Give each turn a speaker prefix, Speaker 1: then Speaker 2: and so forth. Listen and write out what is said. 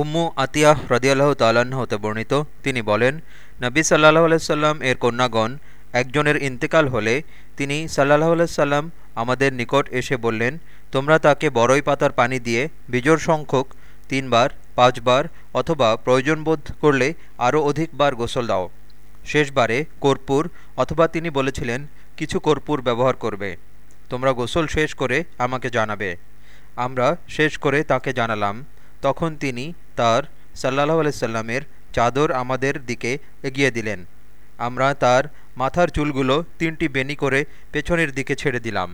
Speaker 1: উম্মু আতিয়াহ রদিয়াল্লাহ তাল্লাহ্ন হতে বর্ণিত। তিনি বলেন, নবী সাল্লাহ আলাইসাল্লাম এর কন্যাগণ একজনের ইন্তেকাল হলে তিনি সাল্লাহ আলাইসাল্লাম আমাদের নিকট এসে বললেন, তোমরা তাকে বড়ই পাতার পানি দিয়ে বিজোর সংখ্যক তিনবার, পাঁচবার অথবা প্রয়োজন বোধ করলে আরও অধিকবার গোসল দাও। শেষবারে কর্পূর অথবা তিনি বলেছিলেন, কিছু কর্পূর ব্যবহার করবে। তোমরা গোসল শেষ করে আমাকে জানাবে। আমরা শেষ করে তাকে জানালাম। তখন তিনি তার সাল্লাহ আলাইসাল্লামের চাদর আমাদের দিকে এগিয়ে দিলেন। আমরা তার মাথার চুলগুলো তিনটি বেনি করে পেছনের দিকে ছেড়ে দিলাম।